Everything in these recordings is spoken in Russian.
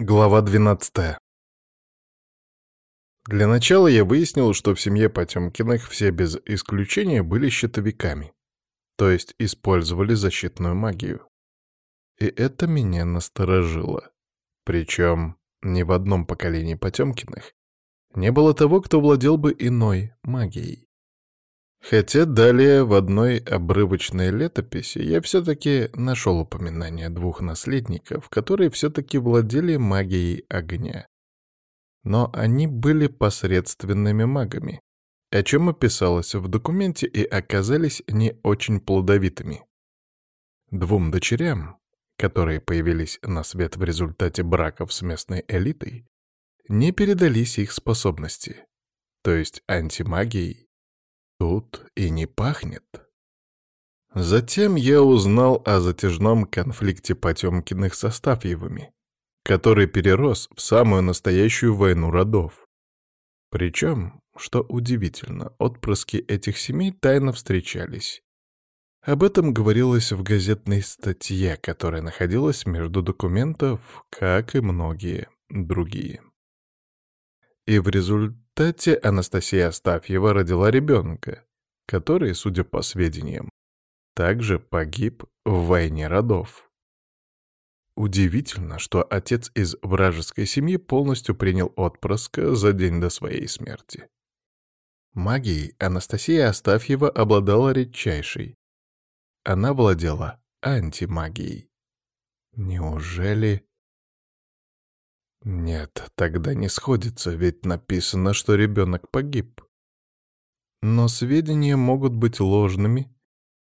Глава 12. Для начала я выяснил, что в семье Потемкиных все без исключения были щитовиками, то есть использовали защитную магию. И это меня насторожило. Причем ни в одном поколении Потемкиных не было того, кто владел бы иной магией. Хотя далее в одной обрывочной летописи я все-таки нашел упоминание двух наследников, которые все-таки владели магией огня. Но они были посредственными магами, о чем описалось в документе и оказались не очень плодовитыми. Двум дочерям, которые появились на свет в результате браков с местной элитой, не передались их способности, то есть антимагией Тут и не пахнет. Затем я узнал о затяжном конфликте Потемкиных со Ставьевыми, который перерос в самую настоящую войну родов. Причем, что удивительно, отпрыски этих семей тайно встречались. Об этом говорилось в газетной статье, которая находилась между документов, как и многие другие. И в результате Анастасия Астафьева родила ребенка, который, судя по сведениям, также погиб в войне родов. Удивительно, что отец из вражеской семьи полностью принял отпрыска за день до своей смерти. Магией Анастасия Астафьева обладала редчайшей. Она владела антимагией. Неужели... Нет, тогда не сходится, ведь написано, что ребенок погиб. Но сведения могут быть ложными,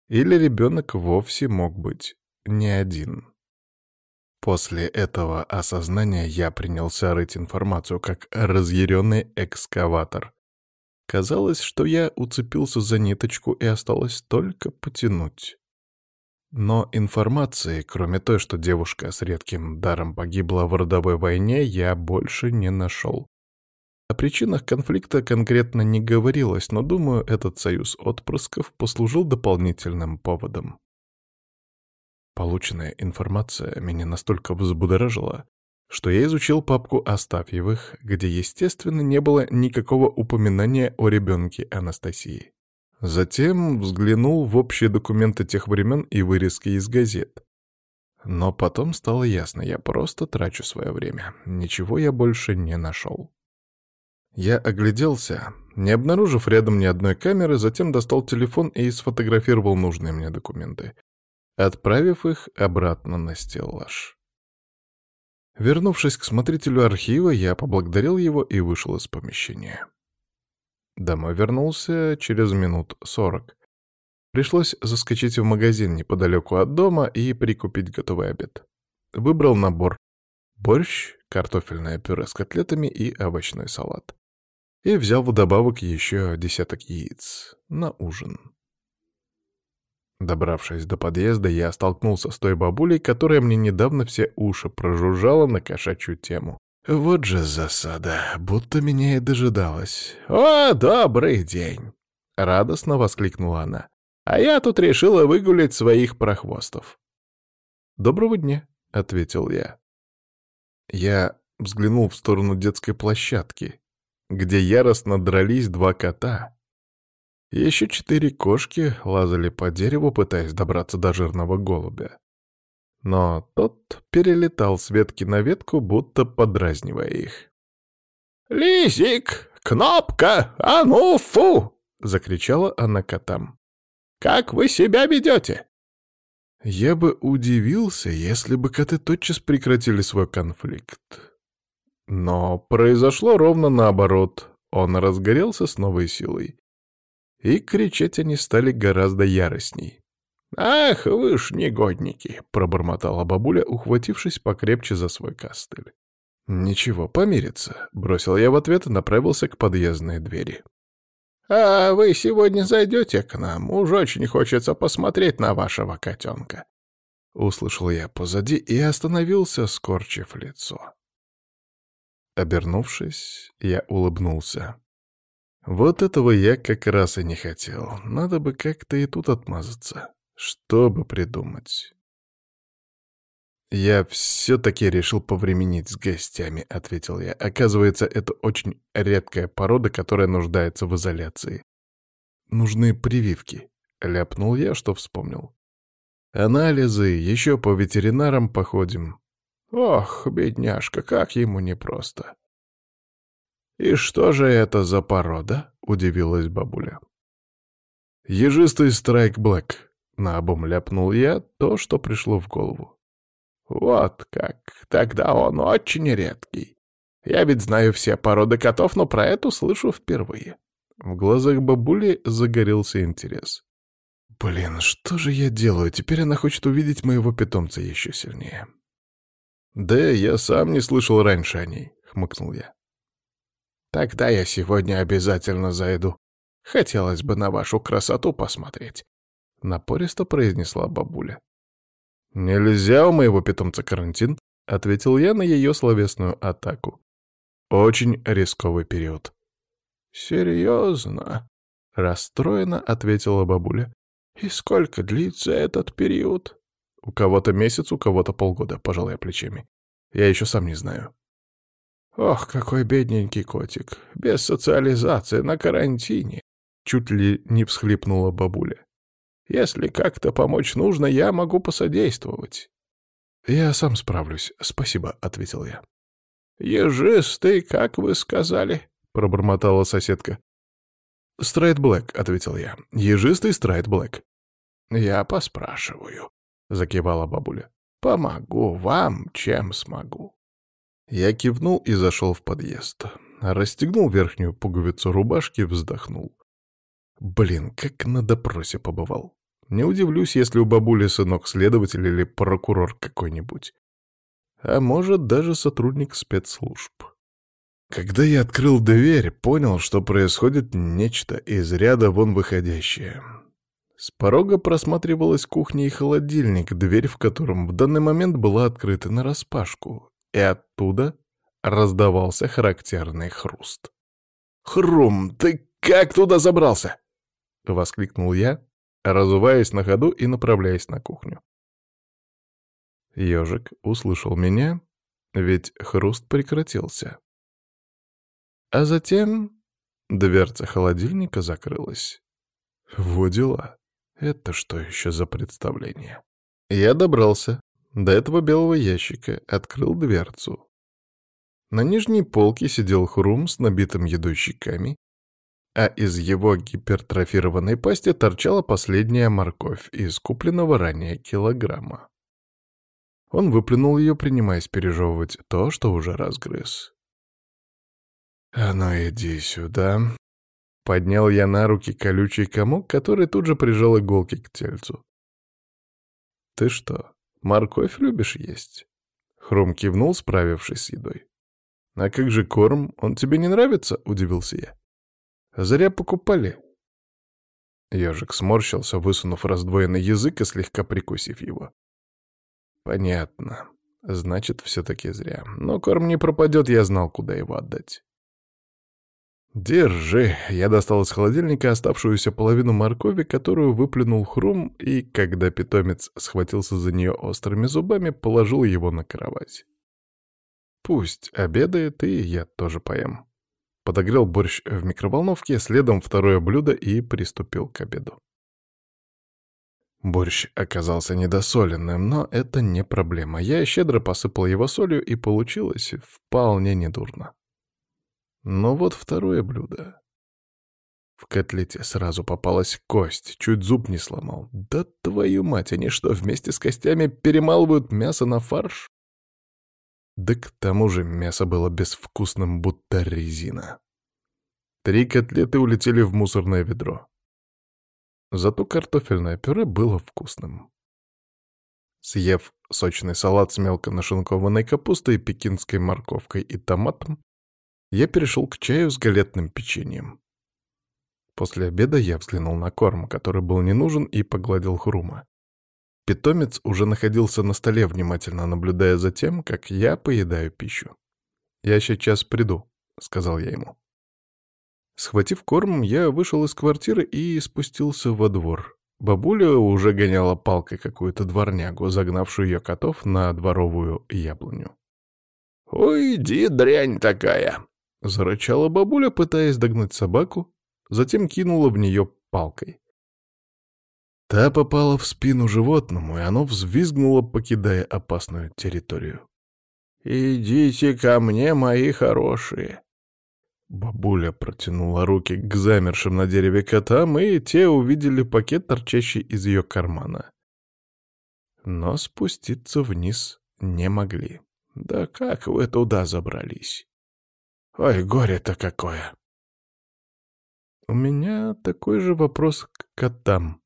или ребенок вовсе мог быть не один. После этого осознания я принялся рыть информацию как разъяренный экскаватор. Казалось, что я уцепился за ниточку и осталось только потянуть. Но информации, кроме той, что девушка с редким даром погибла в родовой войне, я больше не нашел. О причинах конфликта конкретно не говорилось, но, думаю, этот союз отпрысков послужил дополнительным поводом. Полученная информация меня настолько взбудоражила, что я изучил папку Астафьевых, где, естественно, не было никакого упоминания о ребенке Анастасии. Затем взглянул в общие документы тех времен и вырезки из газет. Но потом стало ясно, я просто трачу свое время. Ничего я больше не нашел. Я огляделся, не обнаружив рядом ни одной камеры, затем достал телефон и сфотографировал нужные мне документы, отправив их обратно на стеллаж. Вернувшись к смотрителю архива, я поблагодарил его и вышел из помещения. Домой вернулся через минут сорок. Пришлось заскочить в магазин неподалеку от дома и прикупить готовый обед. Выбрал набор борщ, картофельное пюре с котлетами и овощной салат. И взял вдобавок еще десяток яиц на ужин. Добравшись до подъезда, я столкнулся с той бабулей, которая мне недавно все уши прожужжала на кошачью тему. Вот же засада, будто меня и дожидалась. «О, добрый день!» — радостно воскликнула она. «А я тут решила выгулять своих прохвостов». «Доброго дня», — ответил я. Я взглянул в сторону детской площадки, где яростно дрались два кота. Еще четыре кошки лазали по дереву, пытаясь добраться до жирного голубя но тот перелетал с ветки на ветку, будто подразнивая их. Лизик, Кнопка! А ну, фу!» — закричала она котам. «Как вы себя ведете?» Я бы удивился, если бы коты тотчас прекратили свой конфликт. Но произошло ровно наоборот. Он разгорелся с новой силой. И кричать они стали гораздо яростней. «Ах, вы ж негодники!» — пробормотала бабуля, ухватившись покрепче за свой костыль. «Ничего, помирится», — бросил я в ответ и направился к подъездной двери. «А вы сегодня зайдете к нам? Уж очень хочется посмотреть на вашего котенка». Услышал я позади и остановился, скорчив лицо. Обернувшись, я улыбнулся. Вот этого я как раз и не хотел. Надо бы как-то и тут отмазаться чтобы придумать. «Я все-таки решил повременить с гостями», — ответил я. «Оказывается, это очень редкая порода, которая нуждается в изоляции. Нужны прививки», — ляпнул я, что вспомнил. «Анализы, еще по ветеринарам походим». «Ох, бедняжка, как ему непросто». «И что же это за порода?» — удивилась бабуля. «Ежистый страйк-блэк», Наобум ляпнул я то, что пришло в голову. Вот как. Тогда он очень редкий. Я ведь знаю все породы котов, но про эту слышу впервые. В глазах бабули загорелся интерес. Блин, что же я делаю? Теперь она хочет увидеть моего питомца еще сильнее. Да я сам не слышал раньше о ней, хмыкнул я. Тогда я сегодня обязательно зайду. Хотелось бы на вашу красоту посмотреть. Напористо произнесла бабуля. «Нельзя у моего питомца карантин», — ответил я на ее словесную атаку. «Очень рисковый период». «Серьезно?» — расстроенно ответила бабуля. «И сколько длится этот период?» «У кого-то месяц, у кого-то полгода», — пожал я плечами. «Я еще сам не знаю». «Ох, какой бедненький котик! Без социализации, на карантине!» Чуть ли не всхлипнула бабуля. Если как-то помочь нужно, я могу посодействовать». «Я сам справлюсь, спасибо», — ответил я. «Ежистый, как вы сказали», — пробормотала соседка. «Страйт Блэк», — ответил я. «Ежистый Страйт Блэк». «Я поспрашиваю», — закивала бабуля. «Помогу вам, чем смогу». Я кивнул и зашел в подъезд. Расстегнул верхнюю пуговицу рубашки, вздохнул. Блин, как на допросе побывал. Не удивлюсь, если у бабули сынок следователь или прокурор какой-нибудь. А может, даже сотрудник спецслужб. Когда я открыл дверь, понял, что происходит нечто из ряда вон выходящее. С порога просматривалась кухня и холодильник, дверь в котором в данный момент была открыта нараспашку, и оттуда раздавался характерный хруст. «Хрум, ты как туда забрался?» — воскликнул я, разуваясь на ходу и направляясь на кухню. Ёжик услышал меня, ведь хруст прекратился. А затем дверца холодильника закрылась. Во дела. Это что еще за представление? Я добрался до этого белого ящика, открыл дверцу. На нижней полке сидел хрум с набитым едой щеками а из его гипертрофированной пасти торчала последняя морковь из купленного ранее килограмма. Он выплюнул ее, принимаясь пережевывать то, что уже разгрыз. «А ну иди сюда!» Поднял я на руки колючий комок, который тут же прижал иголки к тельцу. «Ты что, морковь любишь есть?» Хрум кивнул, справившись с едой. «А как же корм? Он тебе не нравится?» — удивился я. Зря покупали. Ежик сморщился, высунув раздвоенный язык и слегка прикусив его. Понятно. Значит, все-таки зря. Но корм не пропадет, я знал, куда его отдать. «Держи!» Я достал из холодильника оставшуюся половину моркови, которую выплюнул хрум, и, когда питомец схватился за нее острыми зубами, положил его на кровать. «Пусть обедает, и я тоже поем». Подогрел борщ в микроволновке, следом второе блюдо и приступил к обеду. Борщ оказался недосоленным, но это не проблема. Я щедро посыпал его солью, и получилось вполне недурно. Но вот второе блюдо. В котлете сразу попалась кость, чуть зуб не сломал. Да твою мать, они что, вместе с костями перемалывают мясо на фарш? Да к тому же мясо было безвкусным, будто резина. Три котлеты улетели в мусорное ведро. Зато картофельное пюре было вкусным. Съев сочный салат с мелко нашинкованной капустой, пекинской морковкой и томатом, я перешел к чаю с галетным печеньем. После обеда я взглянул на корм, который был не нужен, и погладил хрума. Питомец уже находился на столе, внимательно наблюдая за тем, как я поедаю пищу. «Я сейчас приду», — сказал я ему. Схватив корм, я вышел из квартиры и спустился во двор. Бабуля уже гоняла палкой какую-то дворнягу, загнавшую ее котов на дворовую яблоню. «Уйди, дрянь такая!» — зарычала бабуля, пытаясь догнать собаку, затем кинула в нее палкой. Та попала в спину животному, и оно взвизгнуло, покидая опасную территорию. «Идите ко мне, мои хорошие!» Бабуля протянула руки к замершим на дереве котам, и те увидели пакет, торчащий из ее кармана. Но спуститься вниз не могли. «Да как вы туда забрались?» «Ой, горе-то какое!» «У меня такой же вопрос к котам»,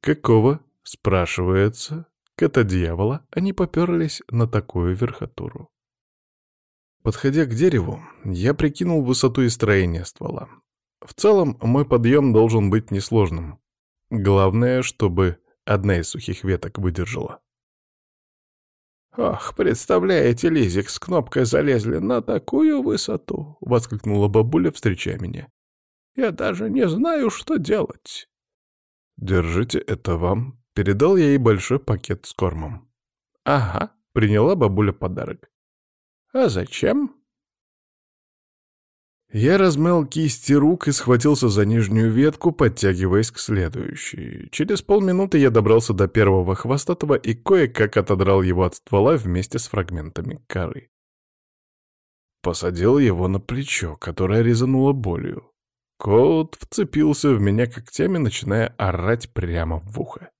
Какого, спрашивается, кота дьявола они поперлись на такую верхотуру? Подходя к дереву, я прикинул высоту и строение ствола. В целом, мой подъем должен быть несложным. Главное, чтобы одна из сухих веток выдержала. Ах, представляете, Лизик, с кнопкой залезли на такую высоту!» — воскликнула бабуля, встречая меня. «Я даже не знаю, что делать!» «Держите, это вам». Передал я ей большой пакет с кормом. «Ага», — приняла бабуля подарок. «А зачем?» Я размял кисти рук и схватился за нижнюю ветку, подтягиваясь к следующей. Через полминуты я добрался до первого хвостатого и кое-как отодрал его от ствола вместе с фрагментами коры. Посадил его на плечо, которое резануло болью. Кот вцепился в меня когтями, начиная орать прямо в ухо.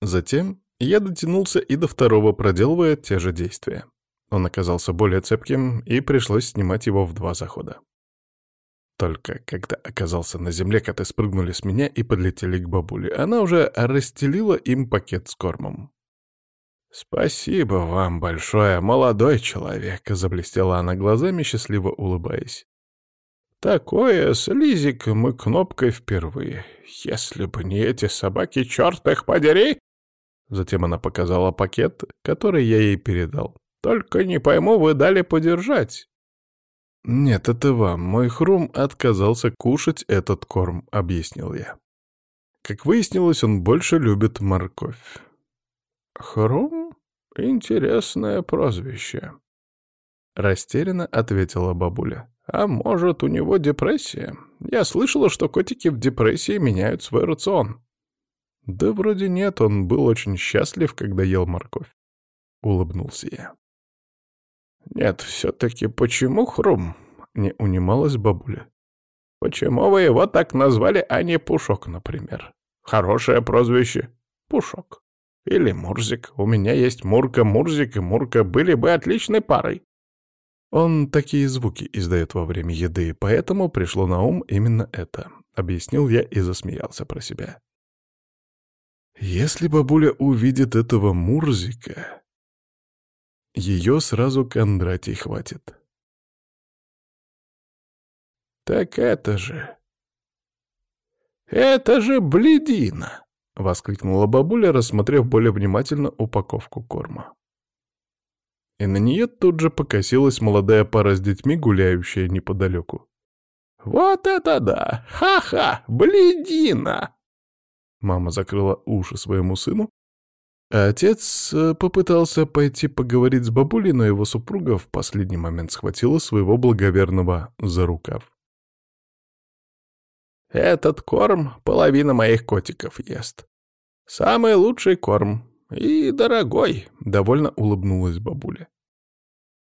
Затем я дотянулся и до второго, проделывая те же действия. Он оказался более цепким, и пришлось снимать его в два захода. Только когда оказался на земле, коты спрыгнули с меня и подлетели к бабуле. Она уже расстелила им пакет с кормом. «Спасибо вам большое, молодой человек!» — заблестела она глазами, счастливо улыбаясь. Такое с Лизиком и Кнопкой впервые. Если бы не эти собаки, черт их подери! Затем она показала пакет, который я ей передал. Только не пойму, вы дали подержать. Нет, это вам. Мой хрум отказался кушать этот корм, объяснил я. Как выяснилось, он больше любит морковь. Хрум? Интересное прозвище. Растерянно ответила бабуля. А может, у него депрессия? Я слышала, что котики в депрессии меняют свой рацион. Да вроде нет, он был очень счастлив, когда ел морковь. Улыбнулся я. Нет, все-таки почему хрум? Не унималась бабуля. Почему вы его так назвали, а не Пушок, например? Хорошее прозвище. Пушок. Или Мурзик. У меня есть Мурка Мурзик и Мурка были бы отличной парой. Он такие звуки издает во время еды, поэтому пришло на ум именно это. Объяснил я и засмеялся про себя. Если бабуля увидит этого Мурзика, ее сразу Кондратий хватит. «Так это же... Это же бледина!» — воскликнула бабуля, рассмотрев более внимательно упаковку корма и на нее тут же покосилась молодая пара с детьми, гуляющая неподалеку. «Вот это да! Ха-ха! Бледина!» Мама закрыла уши своему сыну, а отец э, попытался пойти поговорить с бабулей, но его супруга в последний момент схватила своего благоверного за рукав. «Этот корм половина моих котиков ест. Самый лучший корм. «И дорогой», — довольно улыбнулась бабуля.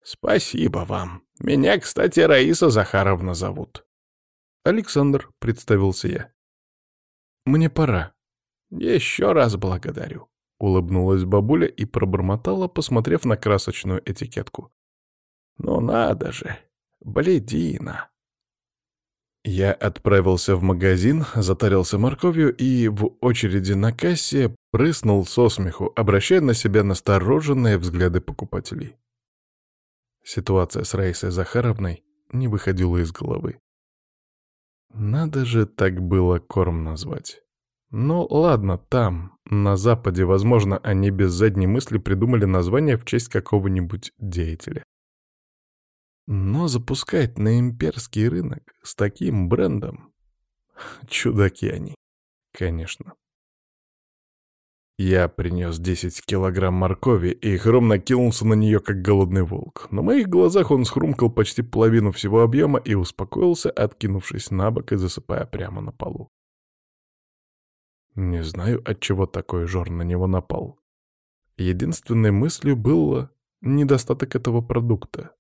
«Спасибо вам. Меня, кстати, Раиса Захаровна зовут». «Александр», — представился я. «Мне пора». «Еще раз благодарю», — улыбнулась бабуля и пробормотала, посмотрев на красочную этикетку. «Ну надо же, бледина». Я отправился в магазин, затарился морковью и в очереди на кассе Прыснул со смеху, обращая на себя настороженные взгляды покупателей. Ситуация с Раисой Захаровной не выходила из головы. Надо же так было корм назвать. Ну ладно, там, на Западе, возможно, они без задней мысли придумали название в честь какого-нибудь деятеля. Но запускать на имперский рынок с таким брендом... Чудаки они, конечно. Я принес 10 килограмм моркови и хромно кинулся на нее, как голодный волк. На моих глазах он схрумкал почти половину всего объема и успокоился, откинувшись на бок и засыпая прямо на полу. Не знаю, от чего такой жор на него напал. Единственной мыслью было недостаток этого продукта.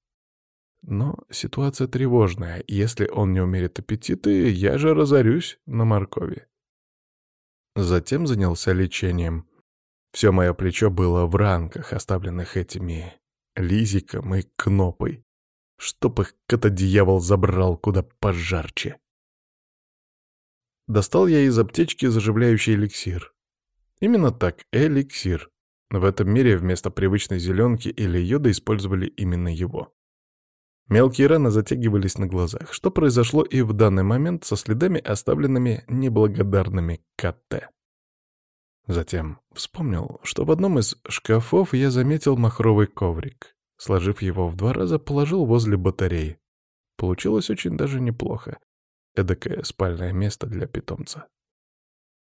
Но ситуация тревожная. Если он не умерит аппетиты, я же разорюсь на моркови затем занялся лечением. Все мое плечо было в ранках, оставленных этими лизиком и кнопой, чтоб их кота-дьявол забрал куда пожарче. Достал я из аптечки заживляющий эликсир. Именно так, эликсир. В этом мире вместо привычной зеленки или йода использовали именно его. Мелкие раны затягивались на глазах, что произошло и в данный момент со следами, оставленными неблагодарными КТ. Затем вспомнил, что в одном из шкафов я заметил махровый коврик. Сложив его в два раза, положил возле батареи. Получилось очень даже неплохо. Эдакое спальное место для питомца.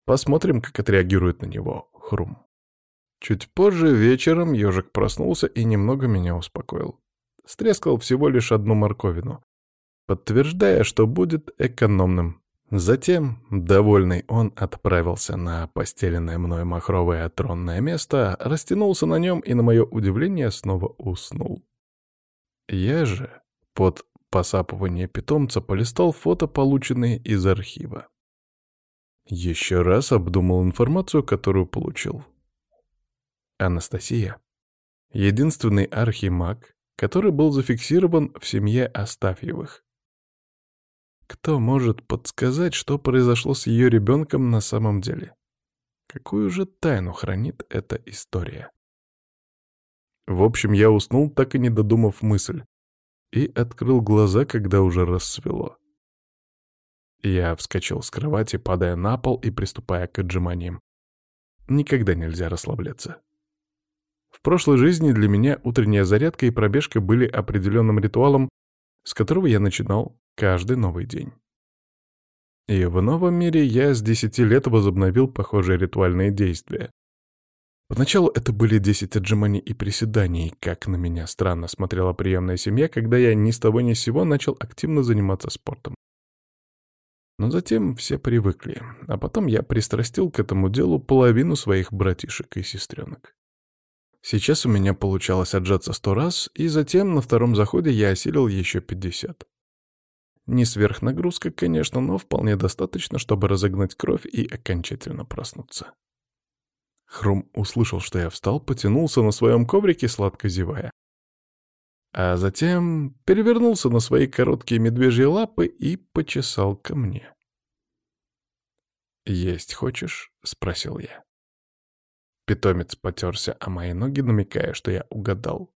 Посмотрим, как отреагирует на него Хрум. Чуть позже вечером ежик проснулся и немного меня успокоил стрескал всего лишь одну морковину, подтверждая, что будет экономным. Затем, довольный, он отправился на постеленное мной махровое тронное место, растянулся на нем и, на мое удивление, снова уснул. Я же, под посапывание питомца, полистал фото, полученные из архива. Еще раз обдумал информацию, которую получил. Анастасия. Единственный архимаг, который был зафиксирован в семье Астафьевых. Кто может подсказать, что произошло с ее ребенком на самом деле? Какую же тайну хранит эта история? В общем, я уснул, так и не додумав мысль, и открыл глаза, когда уже рассвело. Я вскочил с кровати, падая на пол и приступая к отжиманиям. Никогда нельзя расслабляться. В прошлой жизни для меня утренняя зарядка и пробежка были определенным ритуалом, с которого я начинал каждый новый день. И в новом мире я с 10 лет возобновил похожие ритуальные действия. Поначалу это были 10 отжиманий и приседаний, как на меня странно смотрела приемная семья, когда я ни с того ни с сего начал активно заниматься спортом. Но затем все привыкли, а потом я пристрастил к этому делу половину своих братишек и сестренок. Сейчас у меня получалось отжаться сто раз, и затем на втором заходе я осилил еще пятьдесят. Не сверхнагрузка, конечно, но вполне достаточно, чтобы разогнать кровь и окончательно проснуться. Хрум услышал, что я встал, потянулся на своем коврике, сладко зевая. А затем перевернулся на свои короткие медвежьи лапы и почесал ко мне. «Есть хочешь?» — спросил я. Питомец потерся о мои ноги, намекая, что я угадал.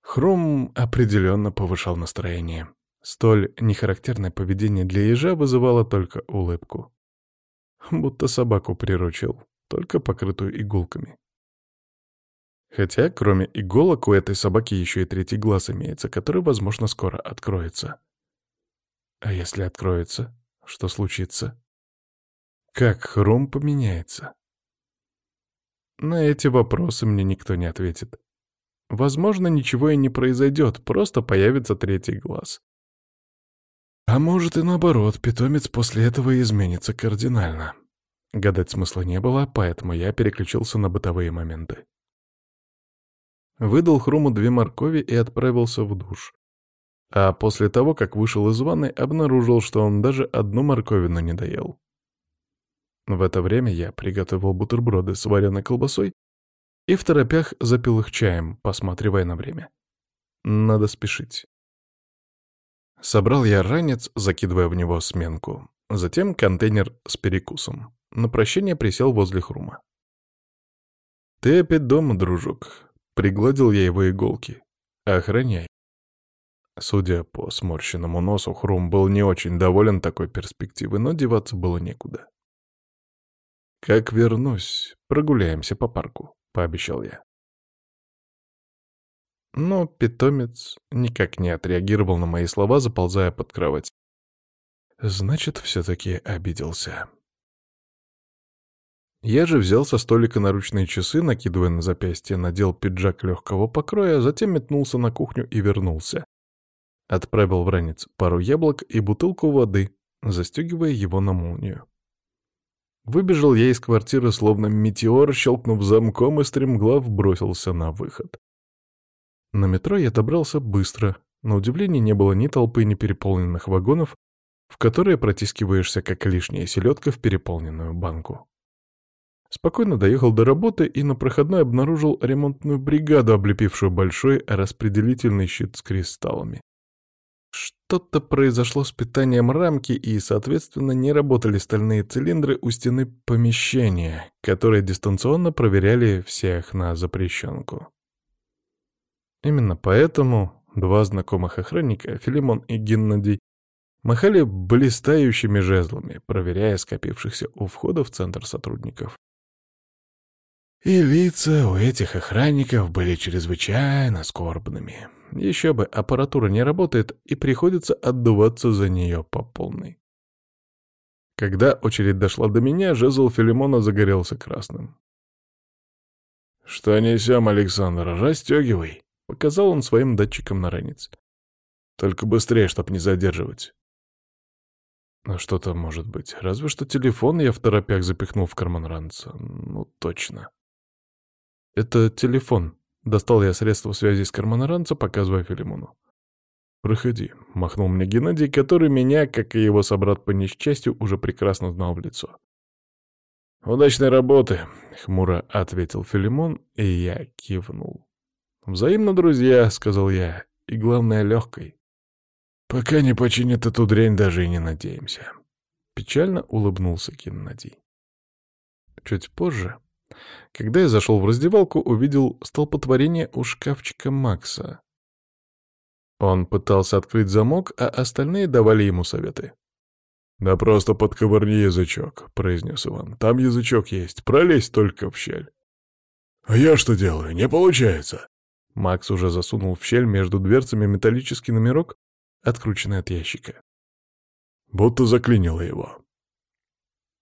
Хрум определенно повышал настроение. Столь нехарактерное поведение для ежа вызывало только улыбку. Будто собаку приручил, только покрытую иголками. Хотя, кроме иголок, у этой собаки еще и третий глаз имеется, который, возможно, скоро откроется. А если откроется, что случится? Как хром поменяется? На эти вопросы мне никто не ответит. Возможно, ничего и не произойдет, просто появится третий глаз. А может и наоборот, питомец после этого изменится кардинально. Гадать смысла не было, поэтому я переключился на бытовые моменты. Выдал Хруму две моркови и отправился в душ. А после того, как вышел из ванны, обнаружил, что он даже одну морковину не доел. В это время я приготовил бутерброды с вареной колбасой и в торопях запил их чаем, посматривая на время. Надо спешить. Собрал я ранец, закидывая в него сменку. Затем контейнер с перекусом. На прощение присел возле хрума. «Ты опять дома, дружок», — пригладил я его иголки. «Охраняй». Судя по сморщенному носу, Хрум был не очень доволен такой перспективы, но деваться было некуда. «Как вернусь, прогуляемся по парку», — пообещал я. Но питомец никак не отреагировал на мои слова, заползая под кровать. Значит, все-таки обиделся. Я же взял со столика наручные часы, накидывая на запястье, надел пиджак легкого покроя, затем метнулся на кухню и вернулся. Отправил в ранец пару яблок и бутылку воды, застегивая его на молнию. Выбежал я из квартиры, словно метеор, щелкнув замком и стремглав бросился на выход. На метро я добрался быстро. На удивление не было ни толпы, ни переполненных вагонов, в которые протискиваешься, как лишняя селедка в переполненную банку. Спокойно доехал до работы и на проходной обнаружил ремонтную бригаду, облепившую большой распределительный щит с кристаллами. Что-то произошло с питанием рамки, и, соответственно, не работали стальные цилиндры у стены помещения, которые дистанционно проверяли всех на запрещенку. Именно поэтому два знакомых охранника, Филимон и Геннадий, махали блистающими жезлами, проверяя скопившихся у входа в центр сотрудников. И лица у этих охранников были чрезвычайно скорбными. Еще бы, аппаратура не работает, и приходится отдуваться за нее по полной. Когда очередь дошла до меня, жезл Филимона загорелся красным. «Что несем, Александр? расстегивай, — показал он своим датчиком на ранец. «Только быстрее, чтоб не задерживать». А что там может быть? Разве что телефон я в торопях запихнул в карман ранца. Ну, точно. Это телефон, Достал я средства связи из кармана ранца, показывая Филимону. «Проходи», — махнул мне Геннадий, который меня, как и его собрат по несчастью, уже прекрасно знал в лицо. «Удачной работы», — хмуро ответил Филимон, и я кивнул. «Взаимно, друзья», — сказал я, — «и главное, легкой». «Пока не починят эту дрянь, даже и не надеемся», — печально улыбнулся Геннадий. Чуть позже когда я зашел в раздевалку, увидел столпотворение у шкафчика Макса. Он пытался открыть замок, а остальные давали ему советы. «Да просто подковырни язычок», — произнес Иван. «Там язычок есть, пролезь только в щель». «А я что делаю? Не получается!» Макс уже засунул в щель между дверцами металлический номерок, открученный от ящика. Будто заклинило его.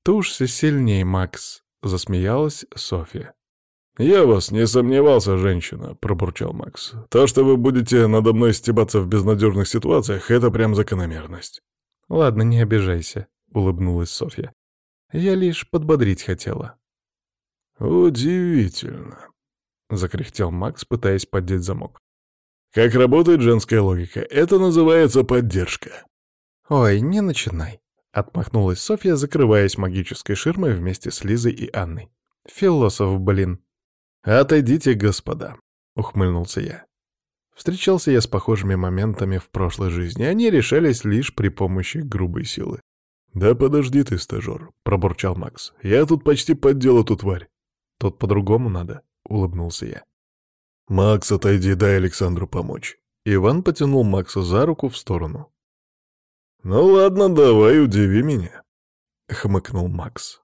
«Тушься сильнее, Макс», — засмеялась Софья. «Я вас не сомневался, женщина», — пробурчал Макс. «То, что вы будете надо мной стебаться в безнадежных ситуациях, это прям закономерность». «Ладно, не обижайся», — улыбнулась Софья. «Я лишь подбодрить хотела». «Удивительно», — закряхтел Макс, пытаясь поддеть замок. «Как работает женская логика? Это называется поддержка». «Ой, не начинай», Отмахнулась Софья, закрываясь магической ширмой вместе с Лизой и Анной. «Философ, блин!» «Отойдите, господа!» — ухмыльнулся я. Встречался я с похожими моментами в прошлой жизни, они решались лишь при помощи грубой силы. «Да подожди ты, стажер!» — пробурчал Макс. «Я тут почти поддел эту тварь!» «Тут по-другому надо!» — улыбнулся я. «Макс, отойди, дай Александру помочь!» Иван потянул Макса за руку в сторону. «Ну ладно, давай, удиви меня», — хмыкнул Макс.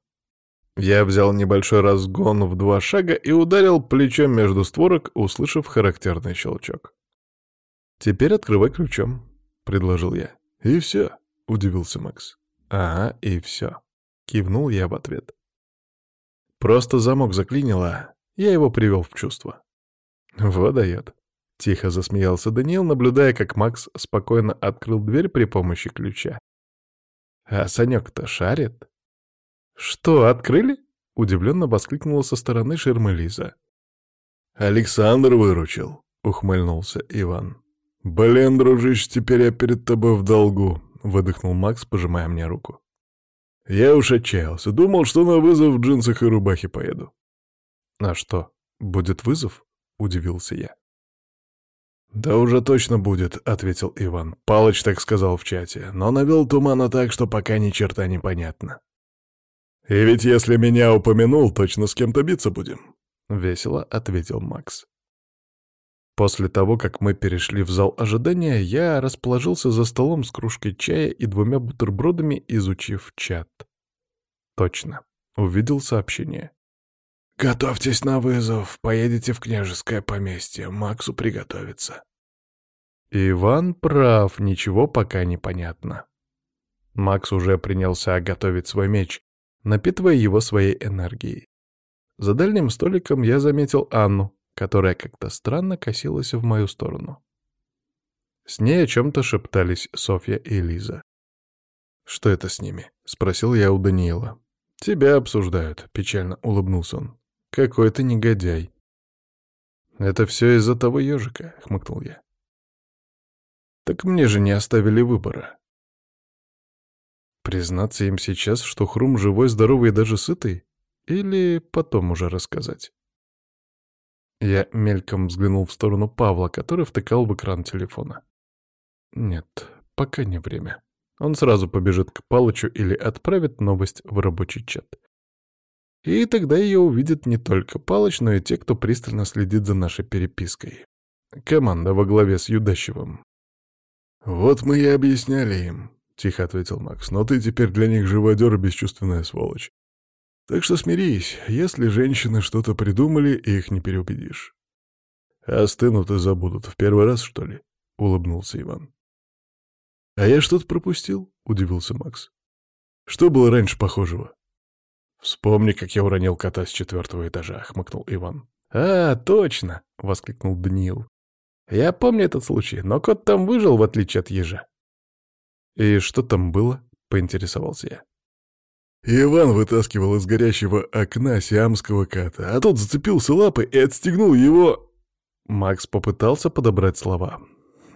Я взял небольшой разгон в два шага и ударил плечом между створок, услышав характерный щелчок. «Теперь открывай ключом», — предложил я. «И все», — удивился Макс. «Ага, и все», — кивнул я в ответ. «Просто замок заклинило, а я его привел в чувство». «Вот. Тихо засмеялся Даниил, наблюдая, как Макс спокойно открыл дверь при помощи ключа. «А Санек-то шарит?» «Что, открыли?» — удивленно воскликнула со стороны ширмы Лиза. «Александр выручил», — ухмыльнулся Иван. «Блин, дружище, теперь я перед тобой в долгу», — выдохнул Макс, пожимая мне руку. «Я уж отчаялся. Думал, что на вызов в джинсах и рубахе поеду». «А что, будет вызов?» — удивился я. «Да уже точно будет», — ответил Иван. Палыч так сказал в чате, но навел тумана так, что пока ни черта не понятно. «И ведь если меня упомянул, точно с кем-то биться будем», — весело ответил Макс. После того, как мы перешли в зал ожидания, я расположился за столом с кружкой чая и двумя бутербродами, изучив чат. Точно. Увидел сообщение. «Готовьтесь на вызов, поедете в княжеское поместье, Максу приготовиться». Иван прав, ничего пока не понятно. Макс уже принялся готовить свой меч, напитывая его своей энергией. За дальним столиком я заметил Анну, которая как-то странно косилась в мою сторону. С ней о чем-то шептались Софья и Лиза. «Что это с ними?» — спросил я у Даниила. «Тебя обсуждают», — печально улыбнулся он. Какой ты негодяй. Это все из-за того ежика, хмыкнул я. Так мне же не оставили выбора. Признаться им сейчас, что Хрум живой, здоровый и даже сытый? Или потом уже рассказать? Я мельком взглянул в сторону Павла, который втыкал в экран телефона. Нет, пока не время. Он сразу побежит к Палычу или отправит новость в рабочий чат. И тогда ее увидят не только Палыч, но и те, кто пристально следит за нашей перепиской. Команда во главе с Юдащевым. «Вот мы и объясняли им», — тихо ответил Макс. «Но ты теперь для них живодер и бесчувственная сволочь. Так что смирись, если женщины что-то придумали, их не переубедишь». «А «Остынут и забудут. В первый раз, что ли?» — улыбнулся Иван. «А я что-то пропустил?» — удивился Макс. «Что было раньше похожего?» «Вспомни, как я уронил кота с четвертого этажа», — хмыкнул Иван. «А, точно!» — воскликнул Даниил. «Я помню этот случай, но кот там выжил, в отличие от ежа». «И что там было?» — поинтересовался я. Иван вытаскивал из горящего окна сиамского кота, а тот зацепился лапой и отстегнул его... Макс попытался подобрать слова.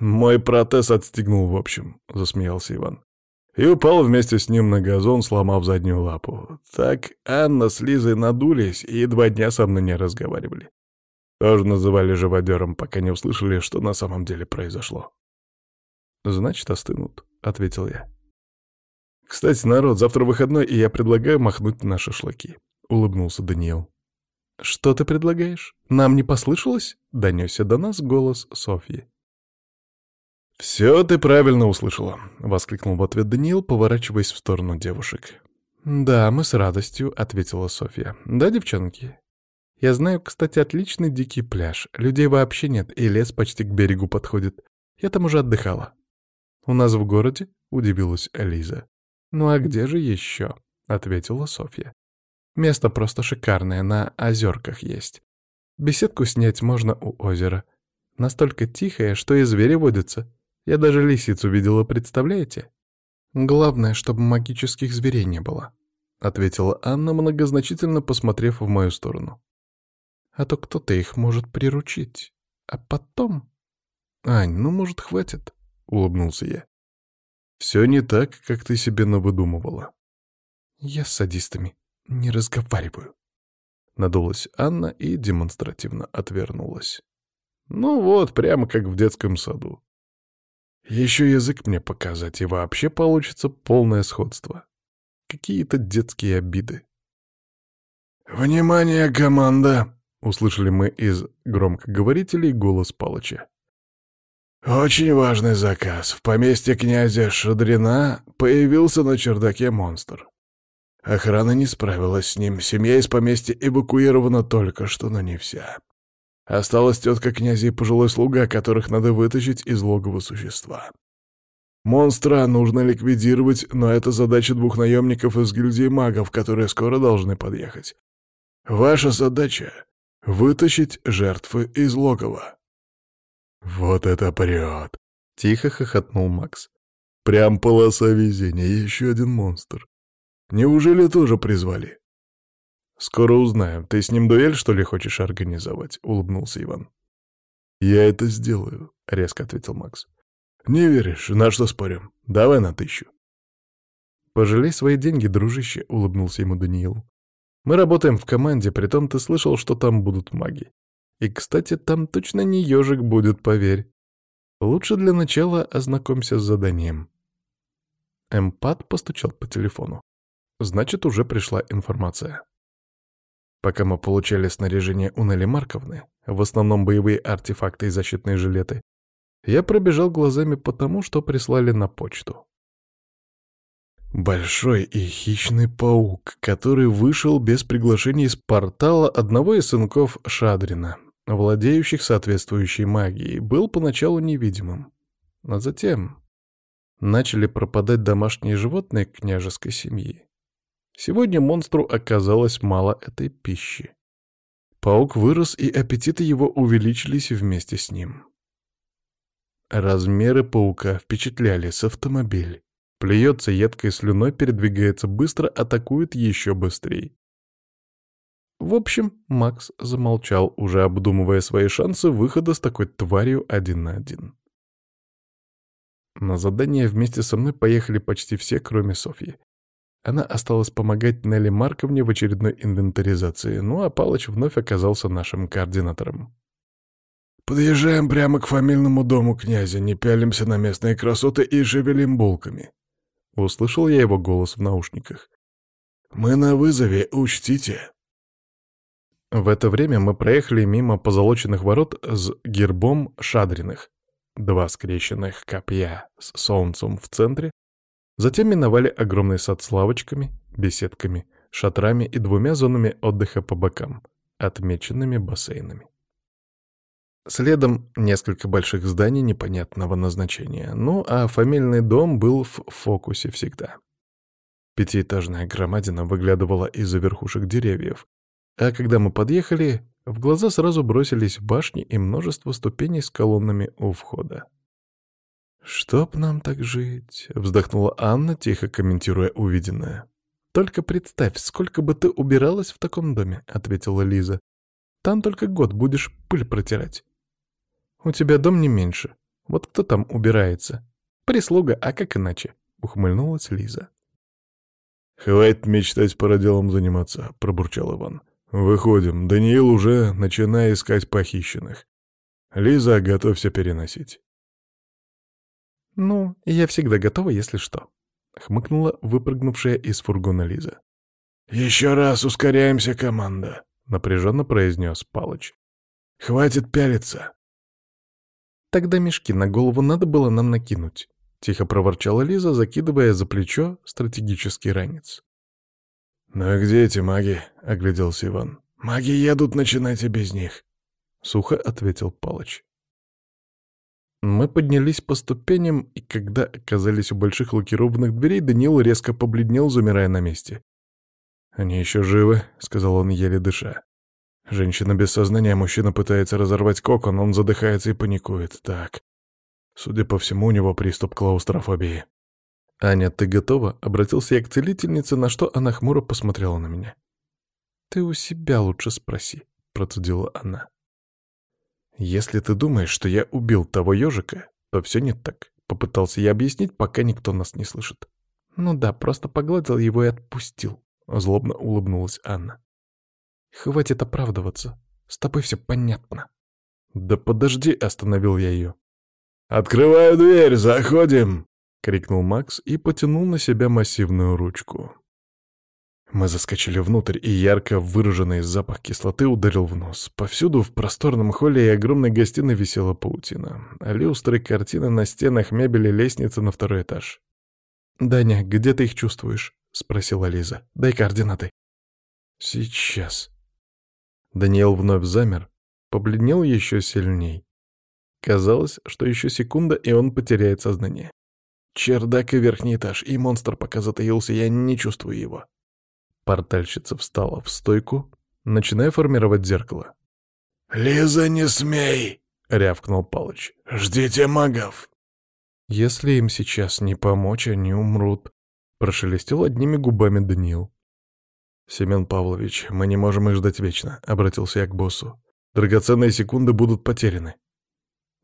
«Мой протез отстегнул, в общем», — засмеялся Иван и упал вместе с ним на газон, сломав заднюю лапу. Так Анна с Лизой надулись и два дня со мной не разговаривали. Тоже называли живодером, пока не услышали, что на самом деле произошло. «Значит, остынут», — ответил я. «Кстати, народ, завтра выходной, и я предлагаю махнуть на шашлыки», — улыбнулся Даниил. «Что ты предлагаешь? Нам не послышалось?» — донесся до нас голос Софьи. «Все ты правильно услышала», — воскликнул в ответ Даниил, поворачиваясь в сторону девушек. «Да, мы с радостью», — ответила Софья. «Да, девчонки?» «Я знаю, кстати, отличный дикий пляж. Людей вообще нет, и лес почти к берегу подходит. Я там уже отдыхала». «У нас в городе?» — удивилась Элиза. «Ну а где же еще?» — ответила Софья. «Место просто шикарное, на озерках есть. Беседку снять можно у озера. Настолько тихое, что и звери водятся. Я даже лисицу видела, представляете? Главное, чтобы магических зверей не было, — ответила Анна, многозначительно посмотрев в мою сторону. А то кто-то их может приручить. А потом... Ань, ну, может, хватит, — улыбнулся я. Все не так, как ты себе навыдумывала. Я с садистами не разговариваю. Надулась Анна и демонстративно отвернулась. Ну вот, прямо как в детском саду. Еще язык мне показать, и вообще получится полное сходство. Какие-то детские обиды. «Внимание, команда!» — услышали мы из громкоговорителей голос Палыча. «Очень важный заказ. В поместье князя Шадрина появился на чердаке монстр. Охрана не справилась с ним. Семья из поместья эвакуирована только что, но не вся. Осталась тетка князя и пожилой слуга, которых надо вытащить из логова существа. Монстра нужно ликвидировать, но это задача двух наемников из гильдии магов, которые скоро должны подъехать. Ваша задача — вытащить жертвы из логова. «Вот это прет!» — тихо хохотнул Макс. «Прям полоса везения, еще один монстр. Неужели тоже призвали?» «Скоро узнаем. Ты с ним дуэль, что ли, хочешь организовать?» — улыбнулся Иван. «Я это сделаю», — резко ответил Макс. «Не веришь? На что спорим? Давай на тысячу». «Пожалей свои деньги, дружище», — улыбнулся ему Даниил. «Мы работаем в команде, притом ты слышал, что там будут маги. И, кстати, там точно не ежик будет, поверь. Лучше для начала ознакомься с заданием». Эмпат постучал по телефону. «Значит, уже пришла информация». Пока мы получали снаряжение у Нелли Марковны, в основном боевые артефакты и защитные жилеты, я пробежал глазами по тому, что прислали на почту. Большой и хищный паук, который вышел без приглашения из портала одного из сынков Шадрина, владеющих соответствующей магией, был поначалу невидимым. А затем начали пропадать домашние животные княжеской семьи. Сегодня монстру оказалось мало этой пищи. Паук вырос, и аппетиты его увеличились вместе с ним. Размеры паука впечатляли с автомобиль. Плюется едкой слюной, передвигается быстро, атакует еще быстрее. В общем, Макс замолчал, уже обдумывая свои шансы выхода с такой тварью один на один. На задание вместе со мной поехали почти все, кроме Софьи. Она осталась помогать Нелли Марковне в очередной инвентаризации, ну а Палыч вновь оказался нашим координатором. «Подъезжаем прямо к фамильному дому князя, не пялимся на местные красоты и шевелим булками», — услышал я его голос в наушниках. «Мы на вызове, учтите». В это время мы проехали мимо позолоченных ворот с гербом Шадриных. Два скрещенных копья с солнцем в центре Затем миновали огромный сад с лавочками, беседками, шатрами и двумя зонами отдыха по бокам, отмеченными бассейнами. Следом несколько больших зданий непонятного назначения, ну а фамильный дом был в фокусе всегда. Пятиэтажная громадина выглядывала из-за верхушек деревьев, а когда мы подъехали, в глаза сразу бросились башни и множество ступеней с колоннами у входа. «Чтоб нам так жить», — вздохнула Анна, тихо комментируя увиденное. «Только представь, сколько бы ты убиралась в таком доме», — ответила Лиза. «Там только год будешь пыль протирать». «У тебя дом не меньше. Вот кто там убирается?» «Прислуга, а как иначе?» — ухмыльнулась Лиза. «Хватит мечтать по делом заниматься», — пробурчал Иван. «Выходим. Даниил уже, начинает искать похищенных. Лиза, готовься переносить». «Ну, я всегда готова, если что», — хмыкнула выпрыгнувшая из фургона Лиза. «Еще раз ускоряемся, команда», — напряженно произнес Палыч. «Хватит пялиться». «Тогда мешки на голову надо было нам накинуть», — тихо проворчала Лиза, закидывая за плечо стратегический ранец. «Ну и где эти маги?» — огляделся Иван. «Маги едут, начинайте без них», — сухо ответил Палыч. Мы поднялись по ступеням, и когда оказались у больших лакированных дверей, Даниил резко побледнел, замирая на месте. «Они еще живы», — сказал он, еле дыша. Женщина без сознания, мужчина пытается разорвать кокон, он задыхается и паникует. Так. Судя по всему, у него приступ клаустрофобии. «Аня, ты готова?» — обратился я к целительнице, на что она хмуро посмотрела на меня. «Ты у себя лучше спроси», — процедила она. «Если ты думаешь, что я убил того ежика, то все не так», — попытался я объяснить, пока никто нас не слышит. «Ну да, просто погладил его и отпустил», — злобно улыбнулась Анна. «Хватит оправдываться. С тобой все понятно». «Да подожди», — остановил я ее. «Открываю дверь, заходим!» — крикнул Макс и потянул на себя массивную ручку. Мы заскочили внутрь, и ярко выраженный запах кислоты ударил в нос. Повсюду в просторном холле и огромной гостиной висела паутина. Люстры, картины на стенах, мебели, лестница на второй этаж. «Даня, где ты их чувствуешь?» — спросила Лиза. «Дай координаты». «Сейчас». Даниэл вновь замер, побледнел еще сильней. Казалось, что еще секунда, и он потеряет сознание. «Чердак и верхний этаж, и монстр пока затаился, я не чувствую его», Портальщица встала в стойку, начиная формировать зеркало. «Лиза, не смей!» — рявкнул Палыч. «Ждите магов!» «Если им сейчас не помочь, они умрут», — прошелестел одними губами Даниил. «Семен Павлович, мы не можем их ждать вечно», — обратился я к боссу. «Драгоценные секунды будут потеряны».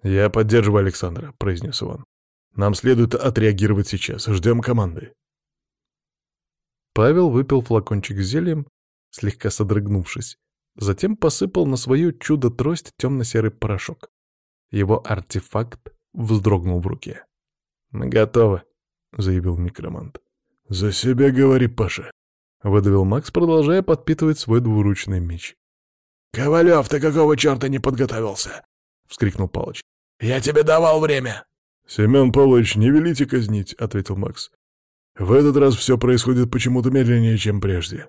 «Я поддерживаю Александра», — произнес он. «Нам следует отреагировать сейчас. Ждем команды». Павел выпил флакончик с зельем, слегка содрогнувшись. Затем посыпал на свою чудо-трость темно-серый порошок. Его артефакт вздрогнул в руке. «Мы готовы», — заявил микромант. «За себя говори, Паша», — выдавил Макс, продолжая подпитывать свой двуручный меч. «Ковалев, ты какого черта не подготовился?» — вскрикнул Палыч. «Я тебе давал время!» «Семен Павлович, не велите казнить», — ответил Макс. В этот раз все происходит почему-то медленнее, чем прежде.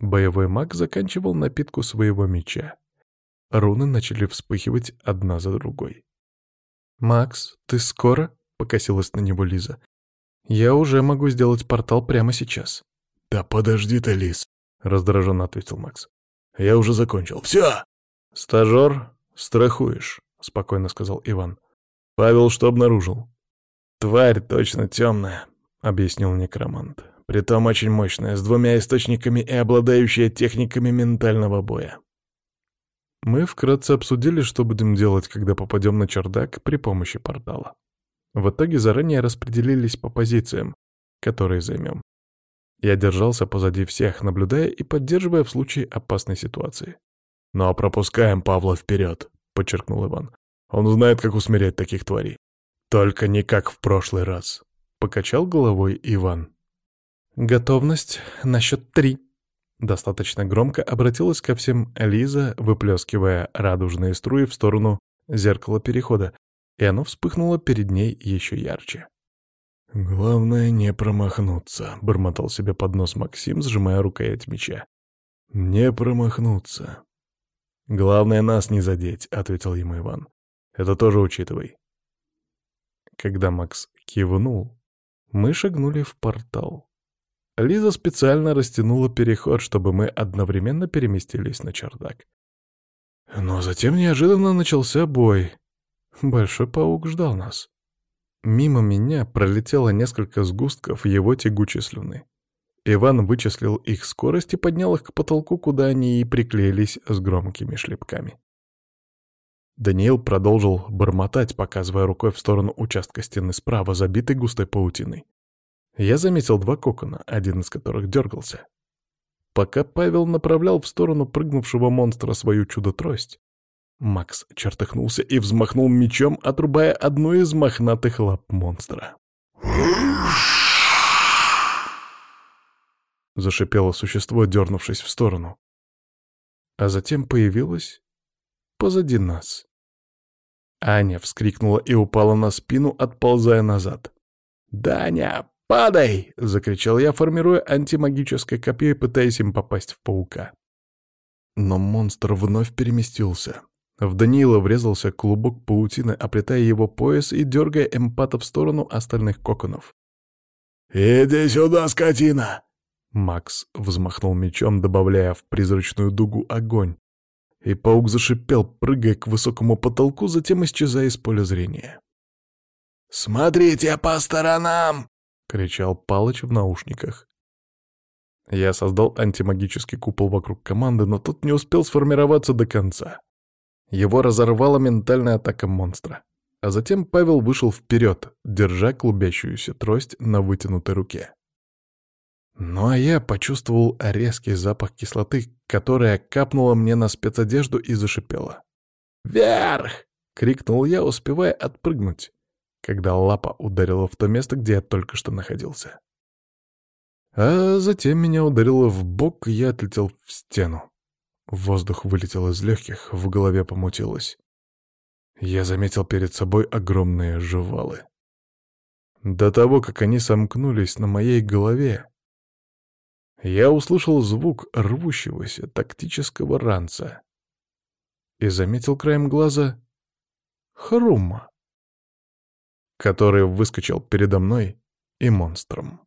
Боевой маг заканчивал напитку своего меча. Руны начали вспыхивать одна за другой. «Макс, ты скоро?» — покосилась на него Лиза. «Я уже могу сделать портал прямо сейчас». «Да подожди ты, Лиз!» — раздраженно ответил Макс. «Я уже закончил. Все!» «Стажер, страхуешь», — спокойно сказал Иван. «Павел что обнаружил?» «Тварь точно темная», — объяснил некромант. «Притом очень мощная, с двумя источниками и обладающая техниками ментального боя». Мы вкратце обсудили, что будем делать, когда попадем на чердак при помощи портала. В итоге заранее распределились по позициям, которые займем. Я держался позади всех, наблюдая и поддерживая в случае опасной ситуации. Ну, а пропускаем Павла вперед», — подчеркнул Иван. «Он знает, как усмирять таких тварей. Только не как в прошлый раз». — покачал головой Иван. «Готовность на счет три!» Достаточно громко обратилась ко всем Лиза, выплескивая радужные струи в сторону зеркала перехода, и оно вспыхнуло перед ней еще ярче. «Главное не промахнуться», — бормотал себе под нос Максим, сжимая рукоять меча. «Не промахнуться». «Главное нас не задеть», — ответил ему Иван. «Это тоже учитывай». Когда Макс кивнул, мы шагнули в портал. Лиза специально растянула переход, чтобы мы одновременно переместились на чердак. Но затем неожиданно начался бой. Большой паук ждал нас. Мимо меня пролетело несколько сгустков его тягучей слюны. Иван вычислил их скорость и поднял их к потолку, куда они и приклеились с громкими шлепками. Даниил продолжил бормотать, показывая рукой в сторону участка стены справа, забитой густой паутиной. Я заметил два кокона, один из которых дергался. Пока Павел направлял в сторону прыгнувшего монстра свою чудо-трость, Макс чертыхнулся и взмахнул мечом, отрубая одну из мохнатых лап монстра. Зашипело существо, дернувшись в сторону. А затем появилось позади нас. Аня вскрикнула и упала на спину, отползая назад. «Даня, падай!» — закричал я, формируя антимагическое копье и пытаясь им попасть в паука. Но монстр вновь переместился. В Даниила врезался клубок паутины, оплетая его пояс и дергая эмпата в сторону остальных коконов. «Иди сюда, скотина!» Макс взмахнул мечом, добавляя в призрачную дугу огонь, и паук зашипел, прыгая к высокому потолку, затем исчезая из поля зрения. «Смотрите по сторонам!» — кричал Палыч в наушниках. Я создал антимагический купол вокруг команды, но тот не успел сформироваться до конца. Его разорвала ментальная атака монстра. А затем Павел вышел вперед, держа клубящуюся трость на вытянутой руке. Ну а я почувствовал резкий запах кислоты, которая капнула мне на спецодежду и зашипела. «Вверх!» — крикнул я, успевая отпрыгнуть, когда лапа ударила в то место, где я только что находился. А затем меня ударило в бок, и я отлетел в стену. Воздух вылетел из легких, в голове помутилось. Я заметил перед собой огромные жевалы. До того, как они сомкнулись на моей голове, я услышал звук рвущегося тактического ранца и заметил краем глаза Хрума, который выскочил передо мной и монстром.